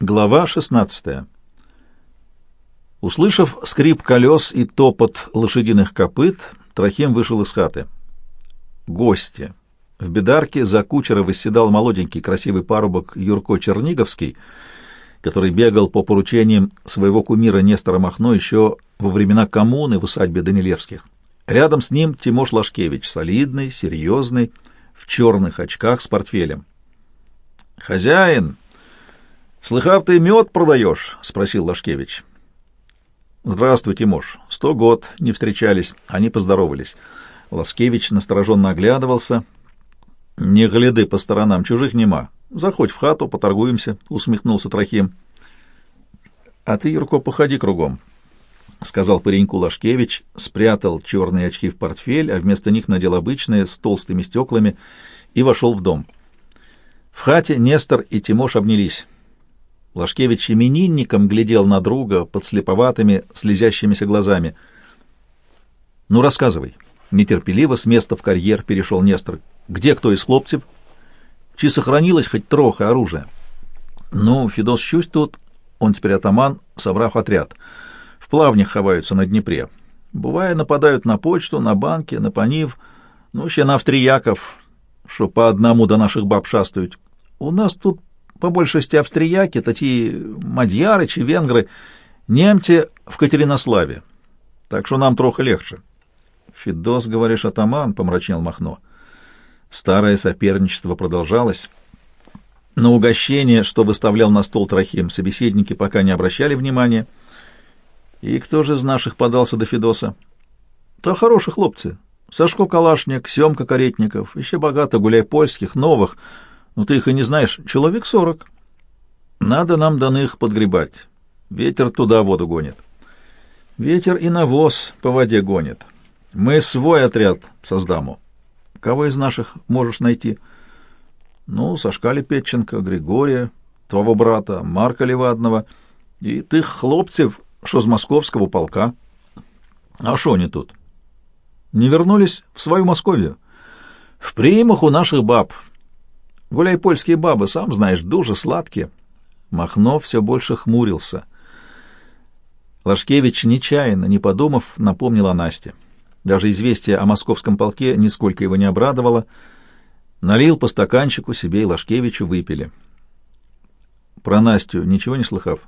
Глава 16. Услышав скрип колес и топот лошадиных копыт, Трохим вышел из хаты. Гости. В бедарке за кучера восседал молоденький красивый парубок Юрко Черниговский, который бегал по поручениям своего кумира Нестора Махно еще во времена коммуны в усадьбе Данилевских. Рядом с ним Тимош Лашкевич, солидный, серьезный, в черных очках с портфелем. «Хозяин!» «Слыхав, ты мед продаешь?» — спросил Лашкевич. «Здравствуй, Тимош. Сто год не встречались». Они поздоровались. Ласкевич настороженно оглядывался. «Не гляды по сторонам, чужих нема. Заходь в хату, поторгуемся», — усмехнулся Трохим. «А ты, Юрко, походи кругом», — сказал пареньку Лашкевич, спрятал черные очки в портфель, а вместо них надел обычные с толстыми стеклами и вошел в дом. В хате Нестор и Тимош обнялись. Лашкевич именинником глядел на друга под слеповатыми, слезящимися глазами. — Ну, рассказывай. Нетерпеливо с места в карьер перешел Нестор. — Где кто из хлопцев? Чи сохранилось хоть троха оружия? — Ну, Федос Щусь тут, он теперь атаман, собрав отряд. В плавнях ховаются на Днепре. Бывая, нападают на почту, на банки, на понив, ну, еще на австрияков, что по одному до наших баб шастают. У нас тут по большости австрияки, такие мадьяры чи венгры, немцы в Катеринославе. Так что нам трохи легче. Фидос, говоришь, атаман, — помрачнел Махно. Старое соперничество продолжалось. На угощение, что выставлял на стол Трохим, собеседники пока не обращали внимания. И кто же из наших подался до Федоса? То хорошие хлопцы. Сашко Калашник, Семка Каретников, еще богато гуляй польских, новых — ну, ты их и не знаешь. Человек сорок. Надо нам данных подгребать. Ветер туда воду гонит. Ветер и навоз по воде гонит. Мы свой отряд создаму. Кого из наших можешь найти? Ну, Сашка Лепетченко, Григория, твоего брата, Марка Левадного и тых хлопцев, что с московского полка. А шо они тут? Не вернулись в свою Московию? В примах у наших баб — Гуляй польские бабы, сам знаешь, дуже сладкие. Махно все больше хмурился. Лашкевич, нечаянно, не подумав, напомнил о Насте. Даже известие о московском полке нисколько его не обрадовало. Налил по стаканчику себе и Лашкевичу выпили. Про Настю ничего не слыхав?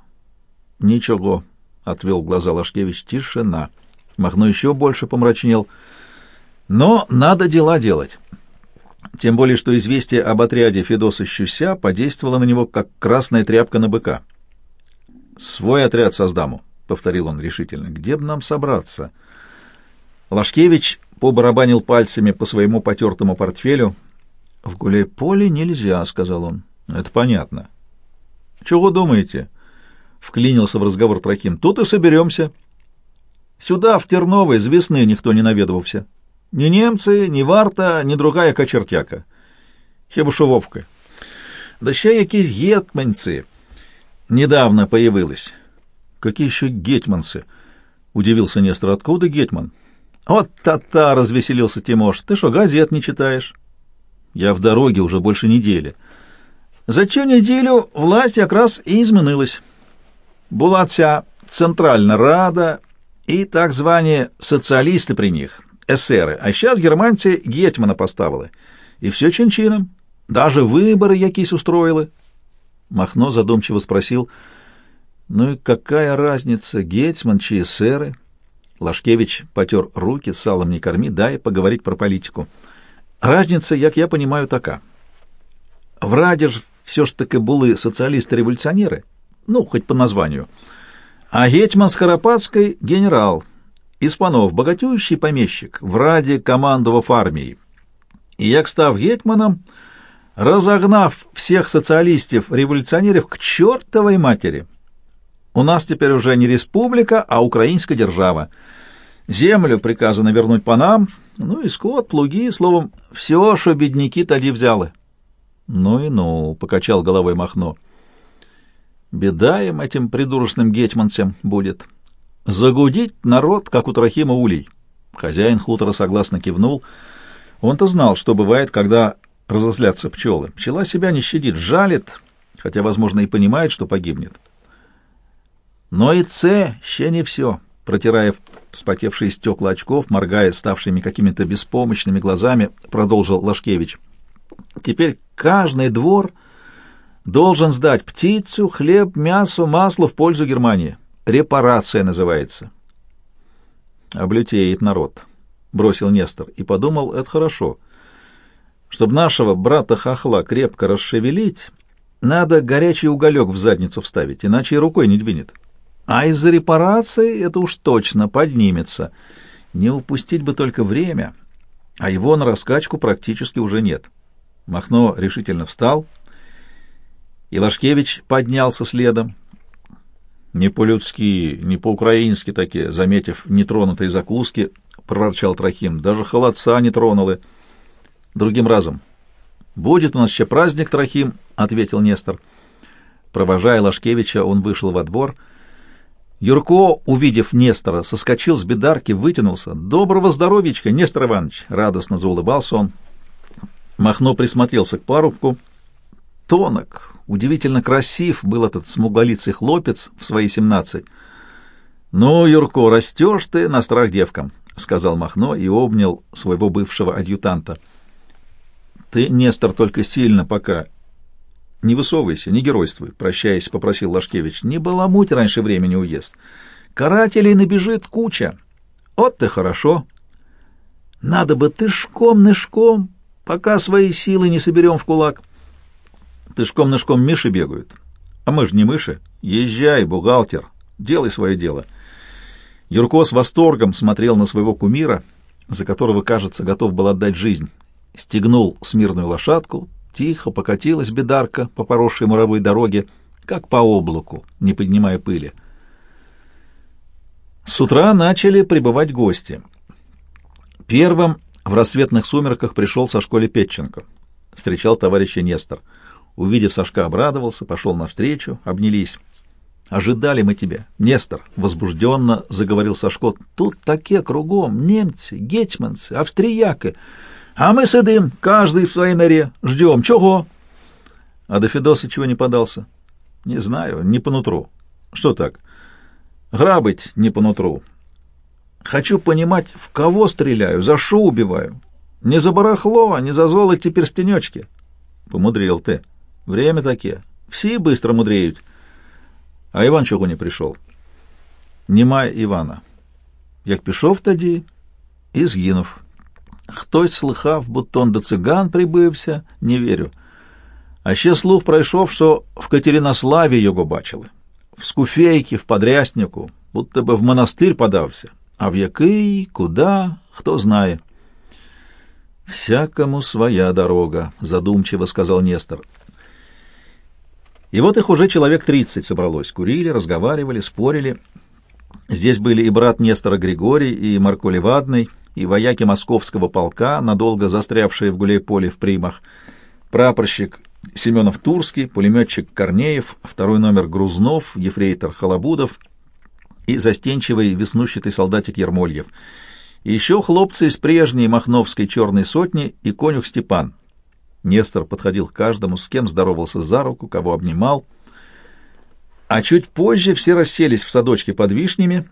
Ничего, — отвел глаза Лашкевич. Тишина. Махно еще больше помрачнел. Но надо дела делать. Тем более, что известие об отряде Федоса Щуся подействовало на него, как красная тряпка на быка. «Свой отряд создаму», — повторил он решительно. «Где бы нам собраться?» Лашкевич побарабанил пальцами по своему потертому портфелю. «В гуляй-поле нельзя», — сказал он. «Это понятно». «Чего думаете?» — вклинился в разговор Трохим. «Тут и соберемся». «Сюда, в Терновой, с весны никто не наведывался». Ни немцы, ни варта, ни другая кочертяка. Хіба що вовка. Да ще якісь гетманці недавно появились. Какие еще гетманцы? Удивился Нестор. Откуда гетман? Вот та-та, развеселился Тимош. Ты что, газет не читаешь? Я в дороге уже больше недели. За цю неделю власть как раз и изменилась. Була ця Центральна Рада и так звані социалисты при них — эсери, а зараз германці гетьмана поставили. И все чин-чином. Даже выборы якісь устроили. Махно задумчиво спросил, ну и какая разница, гетьман чи эсеры? Лашкевич потер руки, салом не корми, дай поговорить про политику. Разница, як я понимаю, така. В Раді ж все ж таки були социалисты-революционеры, ну, хоть по названию. А гетьман Скоропадской — генерал, Испанов, богатющий помещик, в раді командував армией. И як став гетманом, разогнав всех социалистов-революционеров к чертовой матери. У нас теперь уже не республика, а украинская держава. Землю приказано вернуть по нам, ну и скот, плуги, словом, все, что бедняки тоді взяли. Ну и ну, — покачал головой Махно. Беда им, этим придурочным гетманцам, будет. Загудить народ, как у Трохима улей. Хозяин хутора согласно кивнул. Он-то знал, что бывает, когда разослятся пчелы. Пчела себя не щадит, жалит, хотя, возможно, и понимает, что погибнет. Но и Ц ще не все, протирая вспотевшие стекла очков, моргая ставшими какими-то беспомощными глазами, продолжил Лашкевич. Теперь каждый двор должен сдать птицу, хлеб, мясо, масло в пользу Германии. Репарация называется. Облютеет народ, бросил Нестор и подумал, это хорошо. Чтобы нашего брата-хохла крепко расшевелить, надо горячий уголек в задницу вставить, иначе и рукой не двинет. А из-за репарации это уж точно поднимется. Не упустить бы только время, а его на раскачку практически уже нет. Махно решительно встал, и Лашкевич поднялся следом. Не по-людски, не по-украински такие, заметив нетронутые закуски, проворчал Трохим. Даже холодца не тронулы. Другим разом. «Будет у нас еще праздник, Трохим», — ответил Нестор. Провожая Лашкевича, он вышел во двор — Юрко, увидев Нестора, соскочил с бедарки, вытянулся. «Доброго здоровичка, Нестор Иванович!» — радостно заулыбался он. Махно присмотрелся к парубку. Тонок, удивительно красив был этот смуглолицый хлопец в свои семнадцать. «Ну, Юрко, растешь ты на страх девкам», — сказал Махно и обнял своего бывшего адъютанта. «Ты, Нестор, только сильно пока «Не высовывайся, не геройствуй», — прощаясь, попросил Лашкевич. «Не баламуть раньше времени уезд. Карателей набежит куча. Вот ты хорошо. Надо бы тышком-нышком, пока свои силы не соберем в кулак». Тышком-нышком мыши бегают. А мы же не мыши. Езжай, бухгалтер, делай свое дело. Юрко с восторгом смотрел на своего кумира, за которого, кажется, готов был отдать жизнь. Стегнул смирную лошадку, Тихо покатилась бедарка по поросшей муровой дороге, как по облаку, не поднимая пыли. С утра начали прибывать гости. Первым в рассветных сумерках пришел со школе Петченко. Встречал товарища Нестор. Увидев Сашка, обрадовался, пошел навстречу, обнялись. «Ожидали мы тебя, Нестор!» — возбужденно заговорил Сашко. «Тут такие кругом, немцы, гетьманцы, австрияки!» А мы сидим, каждый в своей норе, ждем. Чего? А до Федоса чего не подался? Не знаю, не по нутру. Что так? Грабить не по нутру. Хочу понимать, в кого стреляю, за что убиваю. Не за барахло, не за золоте перстенечки. Помудрил ты. Время такие. Все быстро мудреют. А Иван чего не пришел? Нема Ивана. Як пішов тоді і згинув. Хтось слыхав, будто до циган прибився, не вірю. А ще слух пройшов, що в Катеринославі його бачили, в Скуфейки, в Подряснику, будто би в монастир подався. А в який, куда, хто знає. «Всякому своя дорога», — задумчиво сказал Нестор. И вот их уже человек тридцать собралось. Курили, разговаривали, спорили. Здесь были и брат Нестора Григорий, и Марко Левадный, и вояки московского полка, надолго застрявшие в Гуляйполе в примах, прапорщик Семенов Турский, пулеметчик Корнеев, второй номер Грузнов, ефрейтор Халабудов и застенчивый веснущатый солдатик Ермольев. И еще хлопцы из прежней Махновской черной сотни и конюх Степан. Нестор подходил к каждому, с кем здоровался за руку, кого обнимал. А чуть позже все расселись в садочке под вишнями,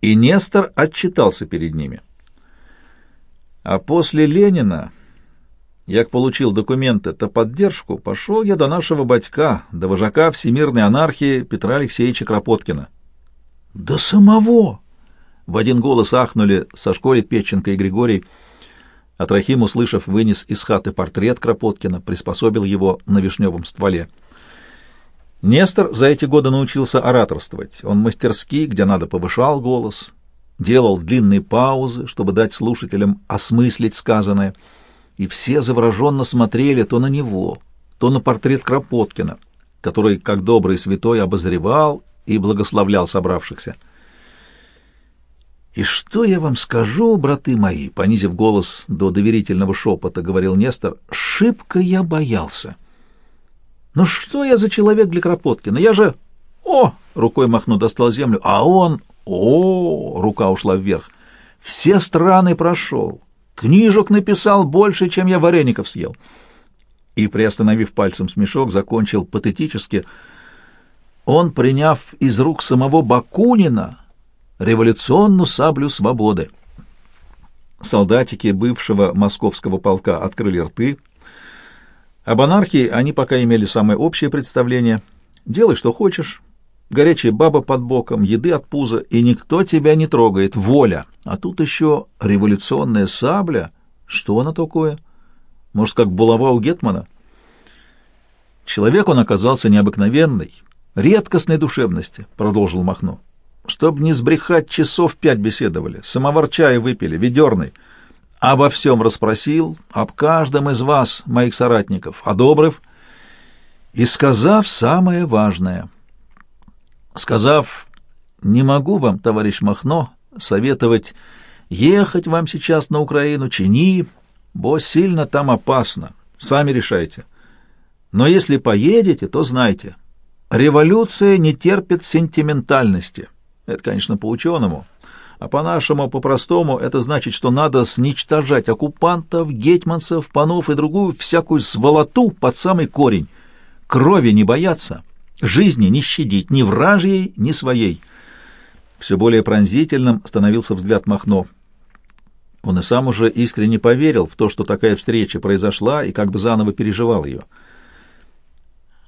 и Нестор отчитался перед ними. А после Ленина, як получил документы то поддержку, пошел я до нашего батька, до вожака всемирной анархии Петра Алексеевича Кропоткина. «До самого!» — в один голос ахнули со школе Печенко и Григорий. Атрахим, услышав, вынес из хаты портрет Кропоткина, приспособил его на вишневом стволе — Нестор за эти годы научился ораторствовать. Он мастерски, где надо, повышал голос, делал длинные паузы, чтобы дать слушателям осмыслить сказанное, и все завороженно смотрели то на него, то на портрет Кропоткина, который, как добрый святой, обозревал и благословлял собравшихся. «И что я вам скажу, браты мои?» — понизив голос до доверительного шепота, говорил Нестор. «Шибко я боялся». Ну что я за человек для Кропоткина? Я же... О! Рукой махну достал землю. А он... О! Рука ушла вверх. Все страны прошел. Книжек написал больше, чем я вареников съел. и, приостановив пальцем смешок, закончил патетически. Он, приняв из рук самого Бакунина революционную саблю свободы. Солдатики бывшего московского полка открыли рты. Об анархии они пока имели самое общее представление. Делай, что хочешь. Горячая баба под боком, еды от пуза, и никто тебя не трогает. Воля. А тут еще революционная сабля. Что она такое? Может, как булава у Гетмана? Человек он оказался необыкновенный, редкостной душевности, продолжил Махно. Чтоб не сбрехать, часов пять беседовали, самовар чая выпили, ведерный. Обо всем расспросил, об каждом из вас, моих соратников, одобрив, и сказав самое важное. Сказав, не могу вам, товарищ Махно, советовать ехать вам сейчас на Украину, чини, бо сильно там опасно, сами решайте. Но если поедете, то знайте, революция не терпит сентиментальности». Это, конечно, по-ученому. А по-нашему, по-простому, это значит, что надо сничтожать оккупантов, гетманцев, панов и другую всякую сволоту под самый корень. Крови не бояться, жизни не щадить, ни вражьей, ни своей. Все более пронзительным становился взгляд Махно. Он и сам уже искренне поверил в то, что такая встреча произошла, и как бы заново переживал ее.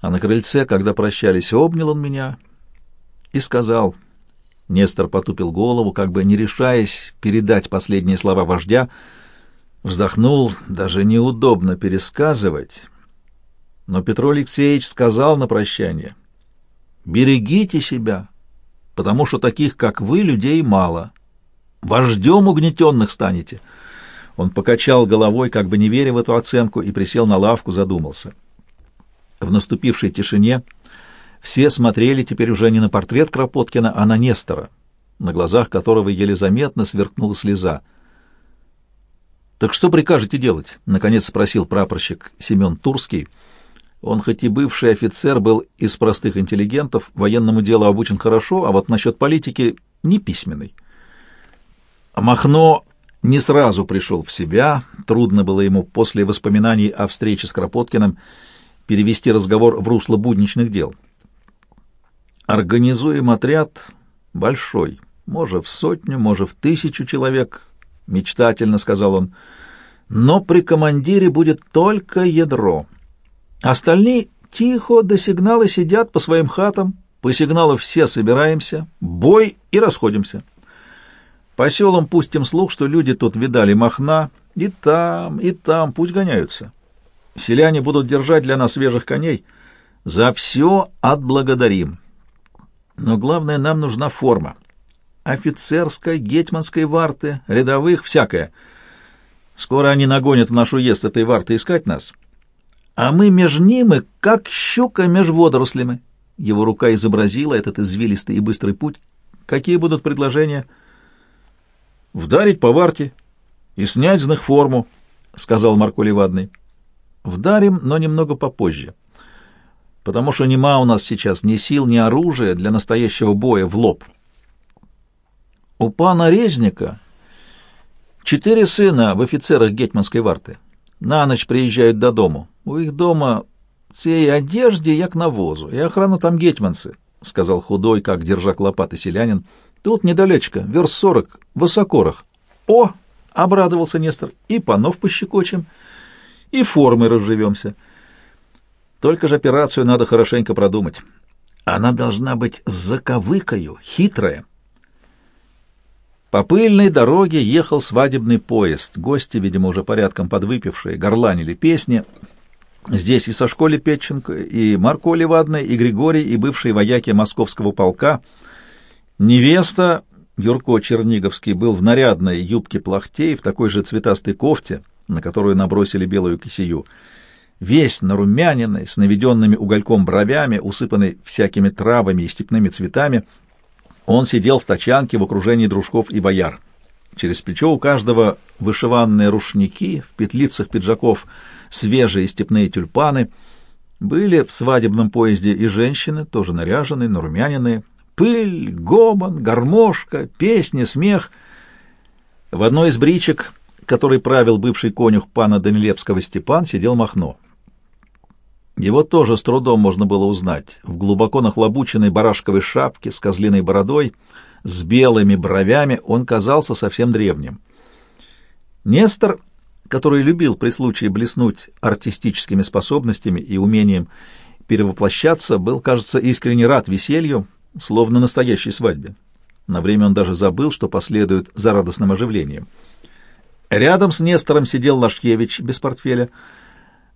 А на крыльце, когда прощались, обнял он меня и сказал — Нестор потупил голову, как бы не решаясь передать последние слова вождя, вздохнул, даже неудобно пересказывать. Но Петр Алексеевич сказал на прощание, «Берегите себя, потому что таких, как вы, людей мало. Вождем угнетенных станете». Он покачал головой, как бы не веря в эту оценку, и присел на лавку, задумался. В наступившей тишине все смотрели теперь уже не на портрет Кропоткина, а на Нестора, на глазах которого еле заметно сверкнула слеза. «Так что прикажете делать?» — наконец спросил прапорщик Семен Турский. Он хоть и бывший офицер, был из простых интеллигентов, военному делу обучен хорошо, а вот насчет политики — не письменный. Махно не сразу пришел в себя, трудно было ему после воспоминаний о встрече с Кропоткиным перевести разговор в русло будничных дел. Организуем отряд большой, может, в сотню, может, в тысячу человек, — мечтательно сказал он. Но при командире будет только ядро. Остальные тихо до сигнала сидят по своим хатам, по сигналу все собираемся, бой и расходимся. По селам пустим слух, что люди тут видали махна, и там, и там, пусть гоняются. Селяне будут держать для нас свежих коней. За все отблагодарим. Но главное, нам нужна форма. Офицерской, гетманской варты, рядовых, всякое. Скоро они нагонят в наш уезд этой варты искать нас. А мы меж ними, как щука меж водорослями. Его рука изобразила этот извилистый и быстрый путь. Какие будут предложения? Вдарить по варте и снять с них форму, — сказал Марко Левадный. Вдарим, но немного попозже потому что нема у нас сейчас ни сил, ни оружия для настоящего боя в лоб. У пана Резника четыре сына в офицерах гетманской варты. На ночь приезжают до дому. У их дома цей одежде, як навозу, и охрана там гетманцы, — сказал худой, как держак лопаты селянин. Тут недалечко, верст сорок, в Осокорах. О! — обрадовался Нестор. И панов пощекочем, и формы разживемся. — только же операцию надо хорошенько продумать. Она должна быть с заковыкою, хитрая. По пыльной дороге ехал свадебный поезд. Гости, видимо, уже порядком подвыпившие, горланили песни. Здесь и со школе Петченко, и Марко Левадный, и Григорий, и бывшие вояки московского полка. Невеста, Юрко Черниговский, был в нарядной юбке плахтей, в такой же цветастой кофте, на которую набросили белую кисею весь нарумяненный, с наведенными угольком бровями, усыпанный всякими травами и степными цветами, он сидел в тачанке в окружении дружков и бояр. Через плечо у каждого вышиванные рушники, в петлицах пиджаков свежие степные тюльпаны. Были в свадебном поезде и женщины, тоже наряженные, нарумяненные. Пыль, гомон, гармошка, песни, смех. В одной из бричек, который правил бывший конюх пана Данилевского Степан, сидел Махно. Его тоже с трудом можно было узнать. В глубоко нахлобученной барашковой шапке с козлиной бородой, с белыми бровями он казался совсем древним. Нестор, который любил при случае блеснуть артистическими способностями и умением перевоплощаться, был, кажется, искренне рад веселью, словно настоящей свадьбе. На время он даже забыл, что последует за радостным оживлением. Рядом с Нестором сидел Лашкевич без портфеля.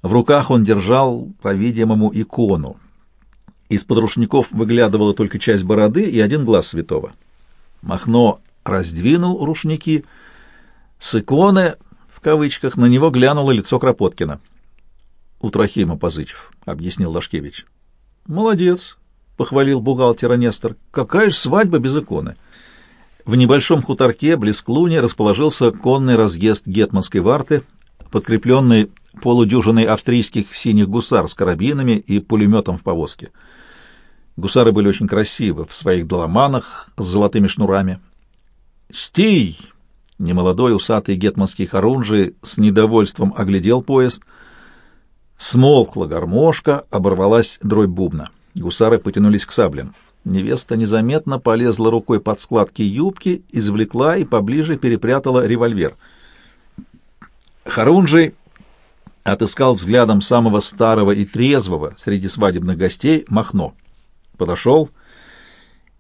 В руках он держал, по-видимому, икону. Из-под рушников выглядывала только часть бороды и один глаз святого. Махно раздвинул рушники. С иконы, в кавычках, на него глянуло лицо Кропоткина. «У Трохима Позычев», — объяснил Лашкевич. «Молодец», — похвалил бухгалтера Нестор. «Какая ж свадьба без иконы?» В небольшом хуторке близ Клуни расположился конный разъезд гетманской варты, подкрепленный полудюжиной австрийских синих гусар с карабинами и пулеметом в повозке. Гусары были очень красивы в своих доломанах с золотыми шнурами. «Стий!» — немолодой усатый гетманский хорунжий с недовольством оглядел поезд — Смолкла гармошка, оборвалась дробь бубна. Гусары потянулись к саблям. Невеста незаметно полезла рукой под складки юбки, извлекла и поближе перепрятала револьвер. Харунжий отыскал взглядом самого старого и трезвого среди свадебных гостей Махно. Подошел.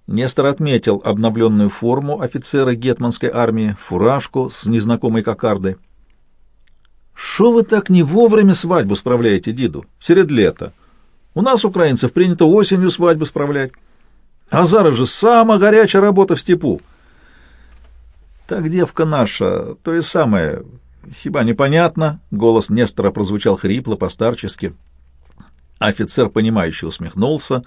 Нестор отметил обновленную форму офицера гетманской армии, фуражку с незнакомой кокардой. Что вы так не вовремя свадьбу справляете, Диду? Серед лета. У нас, украинцев, принято осенью свадьбу справлять. А зараз же самая горячая работа в степу. Так девка наша, то и самое, хиба непонятно, голос Нестора прозвучал хрипло, постарчески. Офицер, понимающе усмехнулся,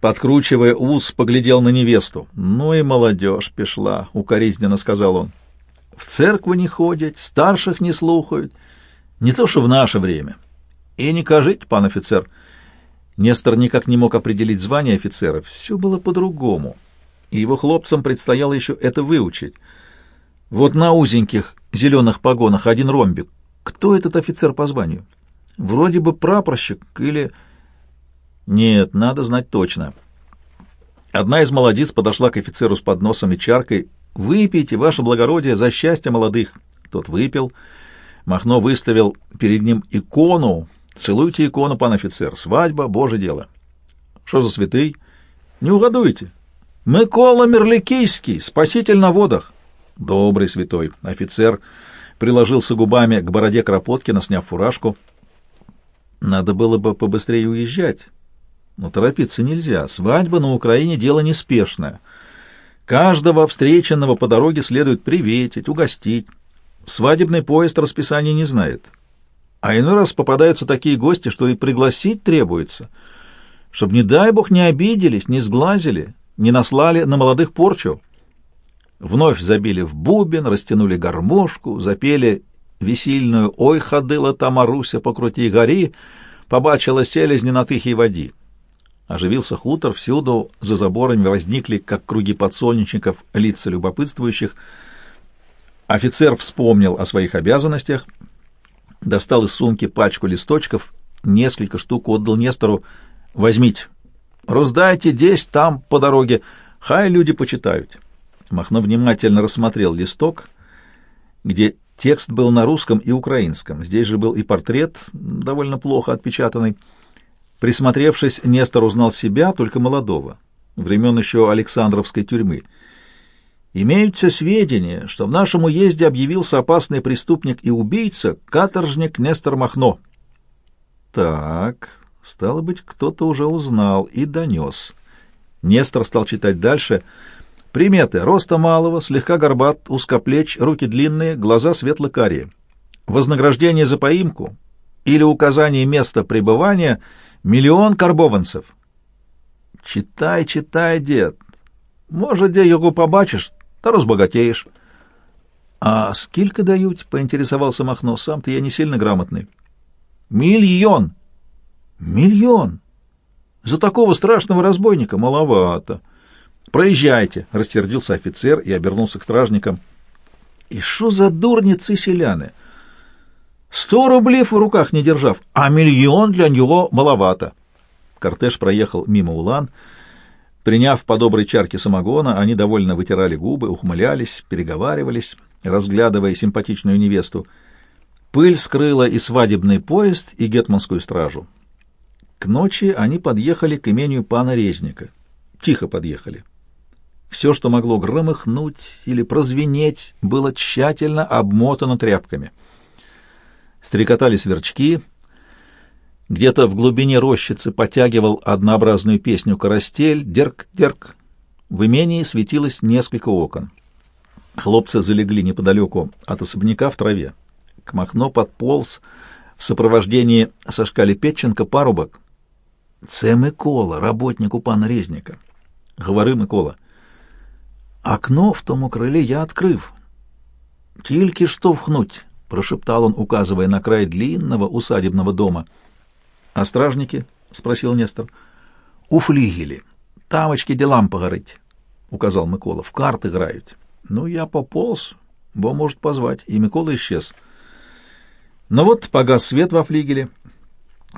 подкручивая ус, поглядел на невесту. «Ну и молодежь пішла», — укоризненно сказал он в церкву не ходят, старших не слухают. Не то, что в наше время. И не кажите, пан офицер. Нестор никак не мог определить звание офицера. Все было по-другому. И его хлопцам предстояло еще это выучить. Вот на узеньких зеленых погонах один ромбик. Кто этот офицер по званию? Вроде бы прапорщик или... Нет, надо знать точно. Одна из молодиц подошла к офицеру с подносом и чаркой Выпейте, ваше благородие, за счастье молодых. Тот выпил. Махно выставил перед ним икону. Целуйте икону, пан офицер. Свадьба — боже дело. Что за святый? Не угадуете. Микола Мерликийский, спаситель на водах. Добрый святой. Офицер приложился губами к бороде Кропоткина, сняв фуражку. Надо было бы побыстрее уезжать. Но торопиться нельзя. Свадьба на Украине — дело неспешное. Каждого встреченного по дороге следует приветить, угостить. Свадебный поезд расписания не знает. А иной раз попадаются такие гости, что и пригласить требуется, чтобы, не дай бог, не обиделись, не сглазили, не наслали на молодых порчу. Вновь забили в бубен, растянули гармошку, запели весільную «Ой, ходила та Маруся по крутой гори, побачила селезни на тихій воді». Оживился хутор, всюду за заборами возникли, как круги подсольничников, лица любопытствующих. Офицер вспомнил о своих обязанностях, достал из сумки пачку листочков, несколько штук отдал Нестору. «Возьмите, раздайте здесь, там, по дороге, хай люди почитают». Махно внимательно рассмотрел листок, где текст был на русском и украинском. Здесь же был и портрет, довольно плохо отпечатанный. Присмотревшись, Нестор узнал себя, только молодого, времен еще Александровской тюрьмы. Имеются сведения, что в нашем уезде объявился опасный преступник и убийца, каторжник Нестор Махно. Так, стало быть, кто-то уже узнал и донес. Нестор стал читать дальше. Приметы. Роста малого, слегка горбат, узкоплеч, руки длинные, глаза светло-карие. Вознаграждение за поимку или указание места пребывания — Миллион карбованцев. Читай, читай, дед. Может, где його побачиш, та розбагатеєш. А скільки дають? поинтересовался Махно. Сам-то я не сильно грамотный. Миллион. Миллион. За такого страшного разбойника маловато. Проезжайте, растердился офицер и обернулся к стражникам. И что за дурницы селяны? Сто рублей в руках не держав, а миллион для него маловато. Кортеж проехал мимо Улан. Приняв по доброй чарке самогона, они довольно вытирали губы, ухмылялись, переговаривались, разглядывая симпатичную невесту. Пыль скрыла и свадебный поезд, и гетманскую стражу. К ночи они подъехали к имению пана Резника. Тихо подъехали. Все, что могло громыхнуть или прозвенеть, было тщательно обмотано тряпками. Стрекотали сверчки. Где-то в глубине рощицы потягивал однообразную песню карастель, дерк-дерк. В имении светилось несколько окон. Хлопцы залегли неподалеку от особняка в траве. К Махно подполз в сопровождении Сашка Лепетченко парубок. «Це Микола, работник у пана Резника». «Говори, Микола». «Окно в тому крыле я открыв. Тільки что вхнуть», — прошептал он, указывая на край длинного усадебного дома. «А стражники?» — спросил Нестор. «У флигелі. Тамочки делам погорить», — указал Микола. «В карты играют». «Ну, я пополз, бо может позвать». И Микола исчез. Но вот погас свет во флигеле.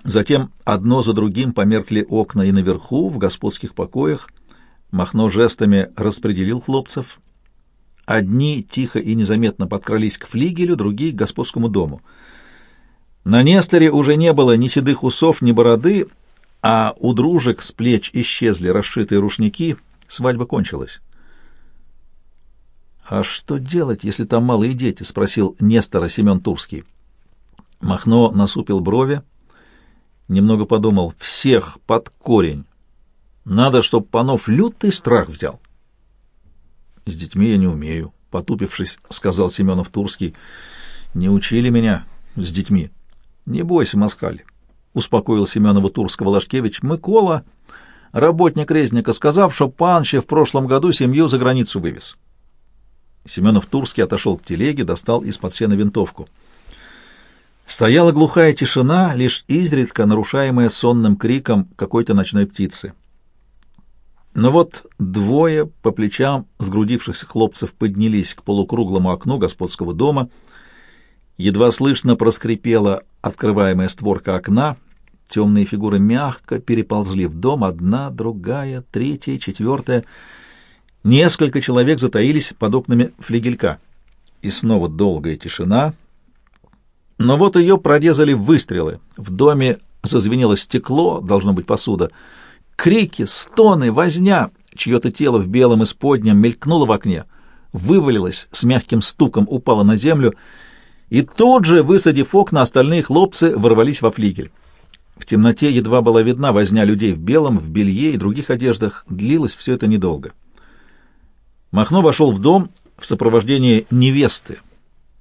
Затем одно за другим померкли окна и наверху, в господских покоях. Махно жестами распределил хлопцев. Одни тихо и незаметно подкрались к флигелю, другие — к господскому дому. На Несторе уже не было ни седых усов, ни бороды, а у дружек с плеч исчезли расшитые рушники, свадьба кончилась. «А что делать, если там малые дети?» — спросил Нестора Семен Турский. Махно насупил брови, немного подумал, всех под корень. Надо, чтоб Панов лютый страх взял. С детьми я не умею, потупившись, сказал Семенов Турский. Не учили меня с детьми. Не бойся, москаль, успокоил Семенова Турского Лашкевич. Микола, работник резника, сказав, что панще в прошлом году семью за границу вывез. Семенов Турский отошел к телеге, достал из-под сена винтовку. Стояла глухая тишина, лишь изредка нарушаемая сонным криком какой-то ночной птицы. Но вот двое по плечам сгрудившихся хлопцев поднялись к полукруглому окну господского дома. Едва слышно проскрипела открываемая створка окна. Темные фигуры мягко переползли в дом, одна, другая, третья, четвертая. Несколько человек затаились под окнами флигелька. И снова долгая тишина — но вот ее прорезали выстрелы. В доме зазвенело стекло, должно быть посуда. Крики, стоны, возня. Чье-то тело в белом исподнем мелькнуло в окне, вывалилось с мягким стуком, упало на землю, и тут же, высадив окна, остальные хлопцы ворвались во флигель. В темноте едва была видна возня людей в белом, в белье и других одеждах. Длилось все это недолго. Махно вошел в дом в сопровождении невесты,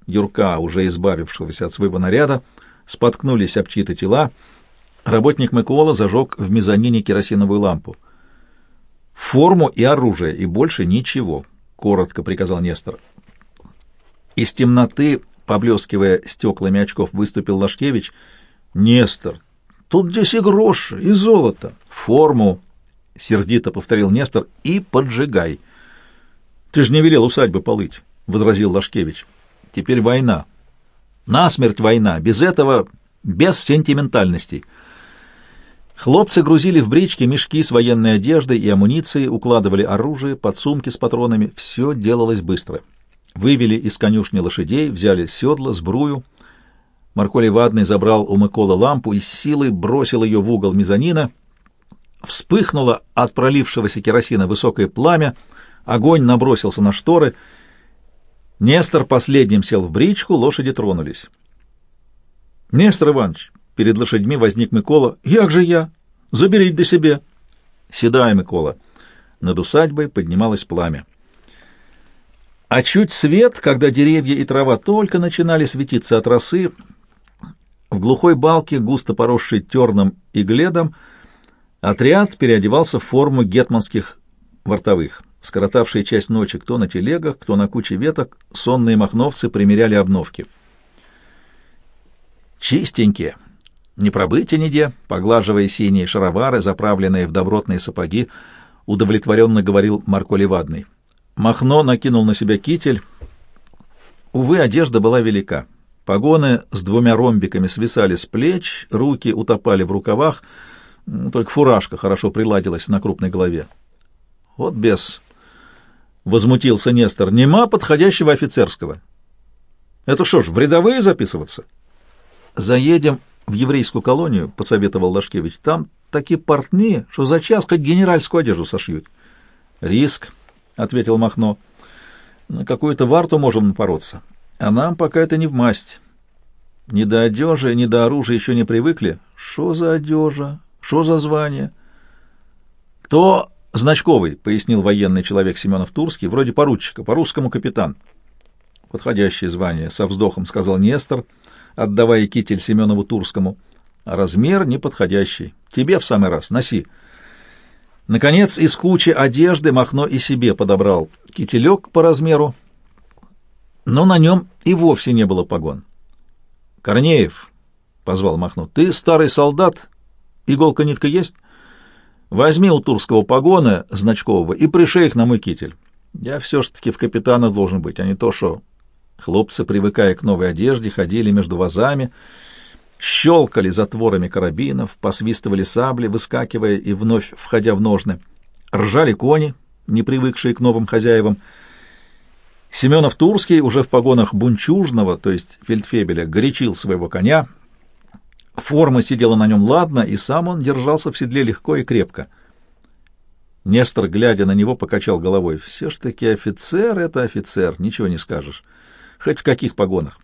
Юрка, уже избавившегося от своего наряда, споткнулись об чьи-то тела. Работник Микола зажег в мезонине керосиновую лампу. «Форму и оружие, и больше ничего», — коротко приказал Нестор. Из темноты, поблескивая стеклами очков, выступил Лашкевич. «Нестор, тут здесь и гроши, и золото. Форму!» — сердито повторил Нестор. «И поджигай!» «Ты же не велел усадьбы полыть», — возразил Лашкевич. Теперь война. Насмерть война. Без этого, без сентиментальностей. Хлопцы грузили в брички мешки с военной одеждой и амуницией, укладывали оружие, подсумки с патронами. Все делалось быстро. Вывели из конюшни лошадей, взяли седла, сбрую. Марколий Вадный забрал у Микола лампу и с силой бросил ее в угол мезонина. Вспыхнуло от пролившегося керосина высокое пламя, огонь набросился на шторы — Нестор последним сел в бричку, лошади тронулись. «Нестор Иванович!» — перед лошадьми возник Микола. «Як же я? Заберите до себе!» «Седай, Микола!» Над усадьбой поднималось пламя. А чуть свет, когда деревья и трава только начинали светиться от росы, в глухой балке, густо поросшей терном и гледом, отряд переодевался в форму гетманских вортовых скоротавшие часть ночи кто на телегах, кто на куче веток, сонные махновцы примеряли обновки. «Чистенькие! Не пробыть нигде!» — поглаживая синие шаровары, заправленные в добротные сапоги, удовлетворенно говорил Марко Левадный. Махно накинул на себя китель. Увы, одежда была велика. Погоны с двумя ромбиками свисали с плеч, руки утопали в рукавах, только фуражка хорошо приладилась на крупной голове. Вот бес! — возмутился Нестор. — Нема подходящего офицерского. — Это что ж, в рядовые записываться? — Заедем в еврейскую колонию, — посоветовал Лашкевич. — Там такие портные, что за час хоть генеральскую одежду сошьют. — Риск, — ответил Махно. — На какую-то варту можем напороться. А нам пока это не в масть. Ни до одежи, ни до оружия еще не привыкли. Что за одежа? Что за звание? — Кто Значковый, — пояснил военный человек Семенов Турский, вроде поручика, по-русскому капитан. — Подходящее звание, — со вздохом сказал Нестор, отдавая китель Семенову Турскому. — А размер неподходящий. Тебе в самый раз, носи. Наконец, из кучи одежды Махно и себе подобрал кителек по размеру, но на нем и вовсе не было погон. — Корнеев, — позвал Махно, — ты старый солдат, иголка-нитка есть? — Возьми у турского погона значкового и пришей их на мой китель. Я все-таки в капитана должен быть, а не то, что... Хлопцы, привыкая к новой одежде, ходили между вазами, щелкали затворами карабинов, посвистывали сабли, выскакивая и вновь входя в ножны. Ржали кони, не привыкшие к новым хозяевам. Семенов Турский, уже в погонах бунчужного, то есть фельдфебеля, горячил своего коня — Форма сидела на нем ладно, и сам он держался в седле легко и крепко. Нестор, глядя на него, покачал головой. Все ж таки офицер — это офицер, ничего не скажешь. Хоть в каких погонах.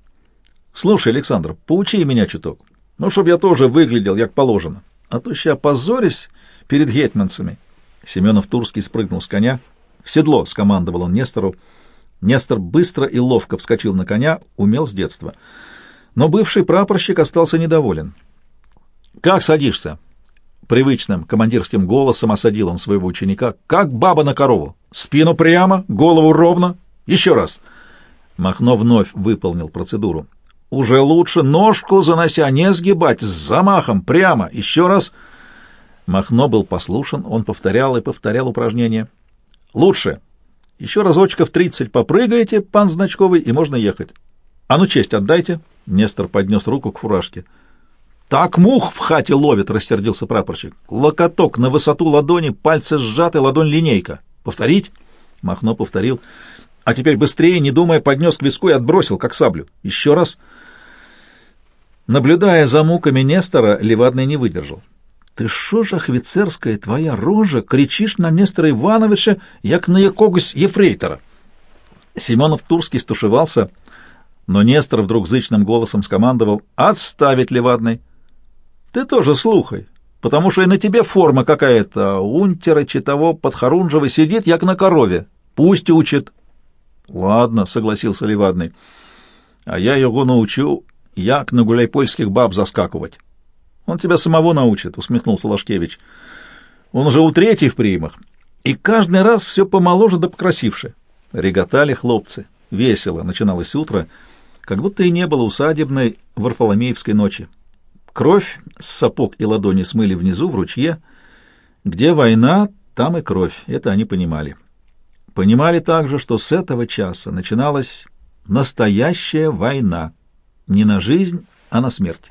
Слушай, Александр, поучи меня чуток. Ну, чтоб я тоже выглядел, как положено. А то ща позорюсь перед гетманцами. Семенов Турский спрыгнул с коня. В седло скомандовал он Нестору. Нестор быстро и ловко вскочил на коня, умел с детства — но бывший прапорщик остался недоволен. «Как садишься?» Привычным командирским голосом осадил он своего ученика. «Как баба на корову! Спину прямо, голову ровно! Еще раз!» Махно вновь выполнил процедуру. «Уже лучше ножку занося, не сгибать, с замахом, прямо, еще раз!» Махно был послушен, он повторял и повторял упражнение. «Лучше! Еще разочков тридцать попрыгаете, пан Значковый, и можно ехать. А ну честь отдайте!» Нестор поднес руку к фуражке. «Так мух в хате ловит!» — рассердился прапорщик. «Локоток на высоту ладони, пальцы сжаты, ладонь линейка. Повторить?» Махно повторил. «А теперь быстрее, не думая, поднес к виску и отбросил, как саблю. Еще раз!» Наблюдая за муками Нестора, Левадный не выдержал. «Ты шо ж, офицерская твоя рожа, кричишь на Нестора Ивановича, як на якогось ефрейтора?» Семенов Турский стушевался — но Нестор вдруг зычным голосом скомандовал «Отставить, Левадный!» «Ты тоже слухай, потому что и на тебе форма какая-то, унтера читово подхорунжева сидит, як на корове. Пусть учит». «Ладно», — согласился Левадный, — «а я его научу, як на гуляй польских баб заскакивать». «Он тебя самого научит», — усмехнулся Лашкевич. «Он уже у третьей в приимах, и каждый раз все помоложе да покрасивше». Реготали хлопцы. Весело начиналось утро — как будто и не было усадебной Варфоломеевской ночи. Кровь с сапог и ладони смыли внизу, в ручье. Где война, там и кровь, это они понимали. Понимали также, что с этого часа начиналась настоящая война. Не на жизнь, а на смерть.